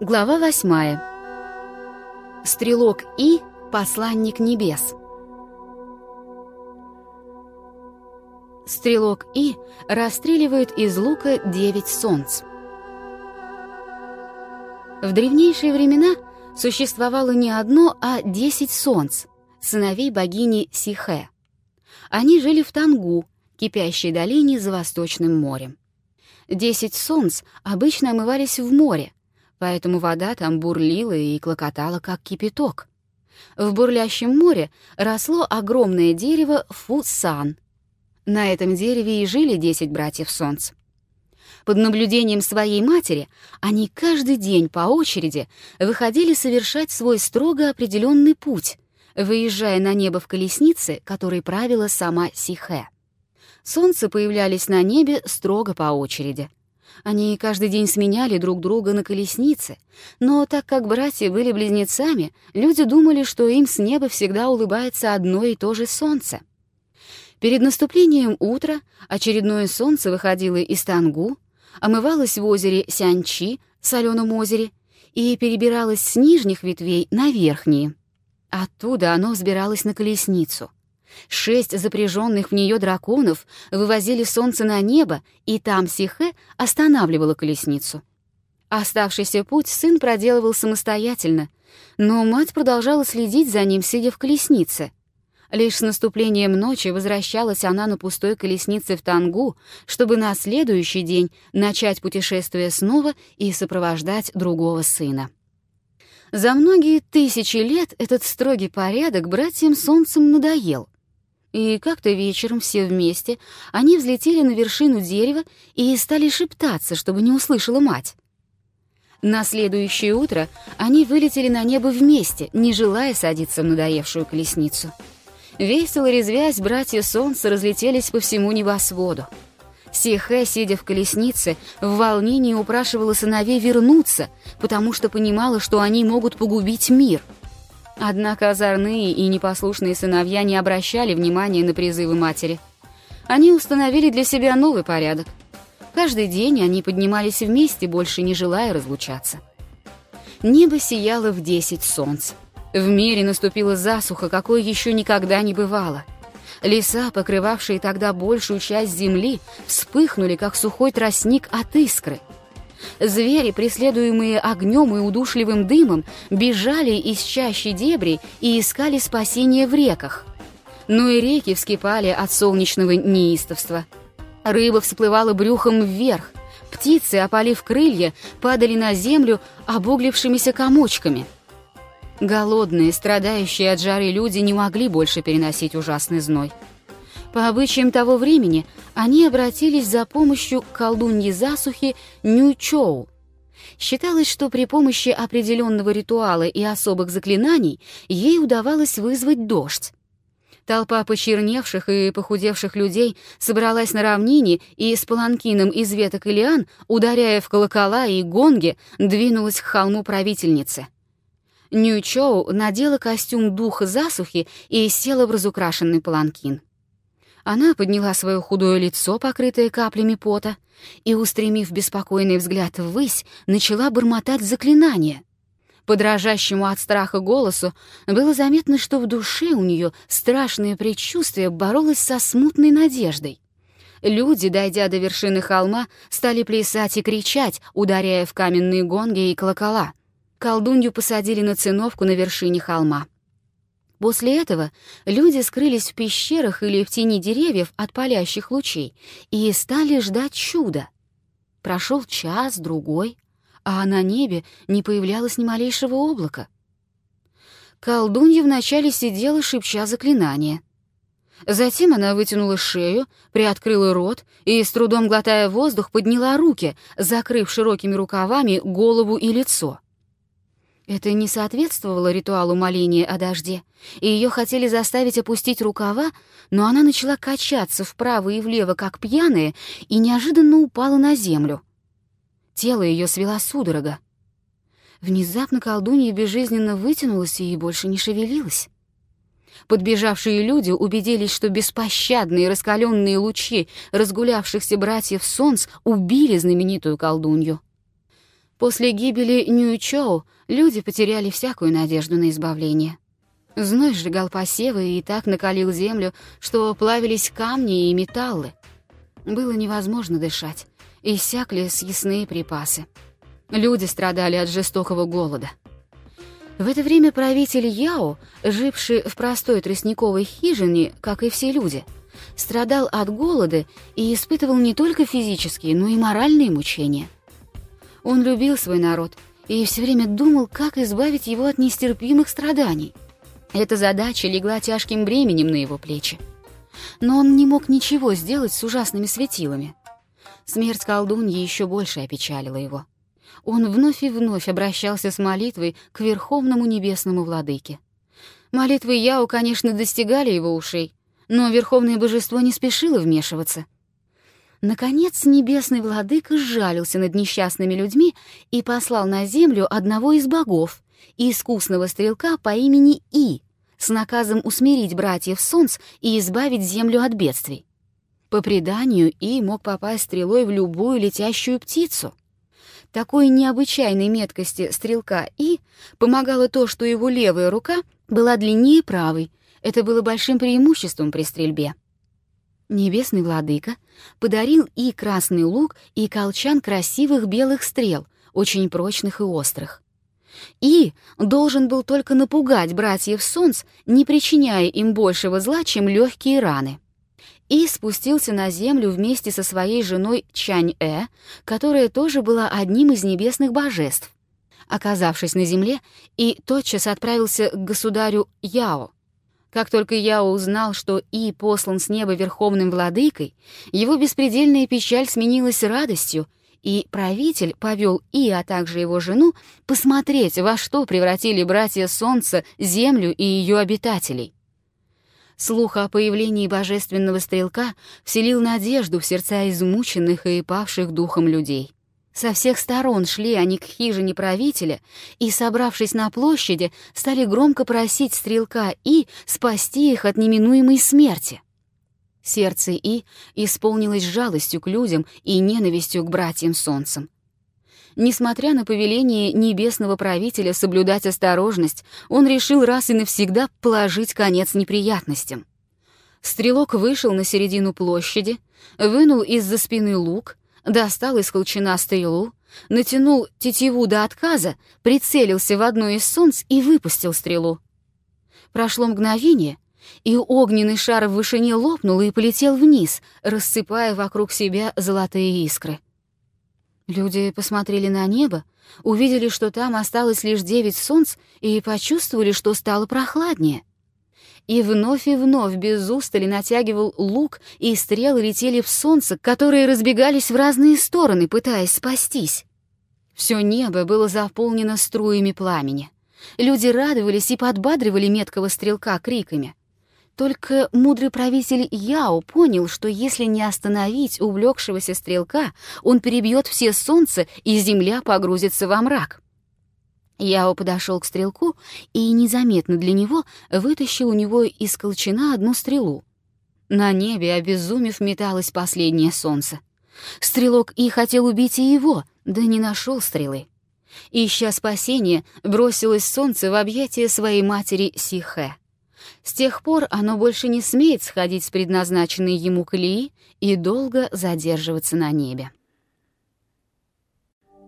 Глава восьмая. Стрелок И, посланник небес. Стрелок И расстреливает из лука девять солнц. В древнейшие времена существовало не одно, а десять солнц, сыновей богини Сихе. Они жили в Тангу, кипящей долине за Восточным морем. Десять солнц обычно омывались в море, поэтому вода там бурлила и клокотала, как кипяток. В бурлящем море росло огромное дерево Фусан. На этом дереве и жили десять братьев Солнц. Под наблюдением своей матери они каждый день по очереди выходили совершать свой строго определенный путь, выезжая на небо в колеснице, которой правила сама Сихе. Солнце появлялись на небе строго по очереди — они каждый день сменяли друг друга на колеснице, но так как братья были близнецами, люди думали, что им с неба всегда улыбается одно и то же солнце. Перед наступлением утра очередное солнце выходило из Тангу, омывалось в озере Сянчи, соленом озере, и перебиралось с нижних ветвей на верхние. Оттуда оно взбиралось на колесницу — Шесть запряженных в нее драконов вывозили солнце на небо, и там Сихе останавливала колесницу. Оставшийся путь сын проделывал самостоятельно, но мать продолжала следить за ним, сидя в колеснице. Лишь с наступлением ночи возвращалась она на пустой колеснице в Тангу, чтобы на следующий день начать путешествие снова и сопровождать другого сына. За многие тысячи лет этот строгий порядок братьям солнцем надоел. И как-то вечером все вместе они взлетели на вершину дерева и стали шептаться, чтобы не услышала мать. На следующее утро они вылетели на небо вместе, не желая садиться в надоевшую колесницу. Весело резвясь, братья Солнца разлетелись по всему небосводу. Сихэ, сидя в колеснице, в волнении упрашивала сыновей вернуться, потому что понимала, что они могут погубить мир — Однако озорные и непослушные сыновья не обращали внимания на призывы матери. Они установили для себя новый порядок. Каждый день они поднимались вместе, больше не желая разлучаться. Небо сияло в десять солнц. В мире наступила засуха, какой еще никогда не бывало. Леса, покрывавшие тогда большую часть земли, вспыхнули, как сухой тростник от искры — Звери, преследуемые огнем и удушливым дымом, бежали из чащи дебри и искали спасения в реках. Но и реки вскипали от солнечного неистовства. Рыба всплывала брюхом вверх, птицы, опалив крылья, падали на землю обуглившимися комочками. Голодные, страдающие от жары люди не могли больше переносить ужасный зной. По обычаям того времени они обратились за помощью к колдуньи засухи Нючоу. Считалось, что при помощи определенного ритуала и особых заклинаний ей удавалось вызвать дождь. Толпа почерневших и похудевших людей собралась на равнине и с паланкином из веток и ударяя в колокола и гонги, двинулась к холму правительницы. Нючоу надела костюм духа засухи и села в разукрашенный паланкин. Она подняла свое худое лицо, покрытое каплями пота, и, устремив беспокойный взгляд ввысь, начала бормотать заклинание. По дрожащему от страха голосу было заметно, что в душе у нее страшное предчувствие боролось со смутной надеждой. Люди, дойдя до вершины холма, стали плясать и кричать, ударяя в каменные гонги и колокола. Колдунью посадили на циновку на вершине холма. После этого люди скрылись в пещерах или в тени деревьев от палящих лучей и стали ждать чуда. Прошел час, другой, а на небе не появлялось ни малейшего облака. Колдунья вначале сидела, шепча заклинание. Затем она вытянула шею, приоткрыла рот и, с трудом глотая воздух, подняла руки, закрыв широкими рукавами голову и лицо — это не соответствовало ритуалу моления о дожде, и ее хотели заставить опустить рукава, но она начала качаться вправо и влево, как пьяная, и неожиданно упала на землю. Тело ее свела судорога. Внезапно колдунья безжизненно вытянулась и больше не шевелилась. Подбежавшие люди убедились, что беспощадные раскаленные лучи разгулявшихся братьев солнц убили знаменитую колдунью. После гибели Нью-Чоу люди потеряли всякую надежду на избавление. Зной сжигал посевы и так накалил землю, что плавились камни и металлы. Было невозможно дышать, иссякли съестные припасы. Люди страдали от жестокого голода. В это время правитель Яо, живший в простой тростниковой хижине, как и все люди, страдал от голода и испытывал не только физические, но и моральные мучения. Он любил свой народ и все время думал, как избавить его от нестерпимых страданий. Эта задача легла тяжким бременем на его плечи. Но он не мог ничего сделать с ужасными светилами. Смерть колдуньи еще больше опечалила его он вновь и вновь обращался с молитвой к Верховному Небесному Владыке. Молитвы Яо, конечно, достигали его ушей, но Верховное Божество не спешило вмешиваться. Наконец, Небесный Владыка сжалился над несчастными людьми и послал на землю одного из богов, искусного стрелка по имени И, с наказом усмирить братьев Солнц и избавить землю от бедствий. По преданию, И мог попасть стрелой в любую летящую птицу. Такой необычайной меткости стрелка И помогало то, что его левая рука была длиннее правой. Это было большим преимуществом при стрельбе. Небесный владыка подарил И красный лук и колчан красивых белых стрел, очень прочных и острых. И должен был только напугать братьев Солнц, не причиняя им большего зла, чем легкие раны и спустился на землю вместе со своей женой Чань-э, которая тоже была одним из небесных божеств. Оказавшись на земле, и тотчас отправился к государю Яо. Как только Яо узнал, что И послан с неба верховным владыкой, его беспредельная печаль сменилась радостью, и правитель повел И, а также его жену, посмотреть, во что превратили братья Солнца, Землю и ее обитателей. Слух о появлении божественного стрелка вселил надежду в сердца измученных и павших духом людей. Со всех сторон шли они к хижине правителя и, собравшись на площади, стали громко просить стрелка И спасти их от неминуемой смерти. Сердце И исполнилось жалостью к людям и ненавистью к братьям солнцам. Несмотря на повеление небесного правителя соблюдать осторожность, он решил раз и навсегда положить конец неприятностям. Стрелок вышел на середину площади, вынул из-за спины лук, достал из колчана стрелу, натянул тетиву до отказа, прицелился в одно из солнц и выпустил стрелу. Прошло мгновение, и огненный шар в вышине лопнул и полетел вниз, рассыпая вокруг себя золотые искры. Люди посмотрели на небо, увидели, что там осталось лишь девять солнц, и почувствовали, что стало прохладнее. И вновь и вновь без устали натягивал лук, и стрелы летели в солнце, которые разбегались в разные стороны, пытаясь спастись. Все небо было заполнено струями пламени. Люди радовались и подбадривали меткого стрелка криками. Только мудрый правитель Яо понял, что если не остановить увлекшегося стрелка, он перебьет все солнце, и земля погрузится во мрак. Яо подошел к стрелку и незаметно для него вытащил у него из колчана одну стрелу. На небе, обезумев, металось последнее солнце. Стрелок и хотел убить и его, да не нашел стрелы. Ища спасения, бросилось солнце в объятия своей матери Сихэ. С тех пор оно больше не смеет сходить с предназначенной ему колеи и долго задерживаться на небе.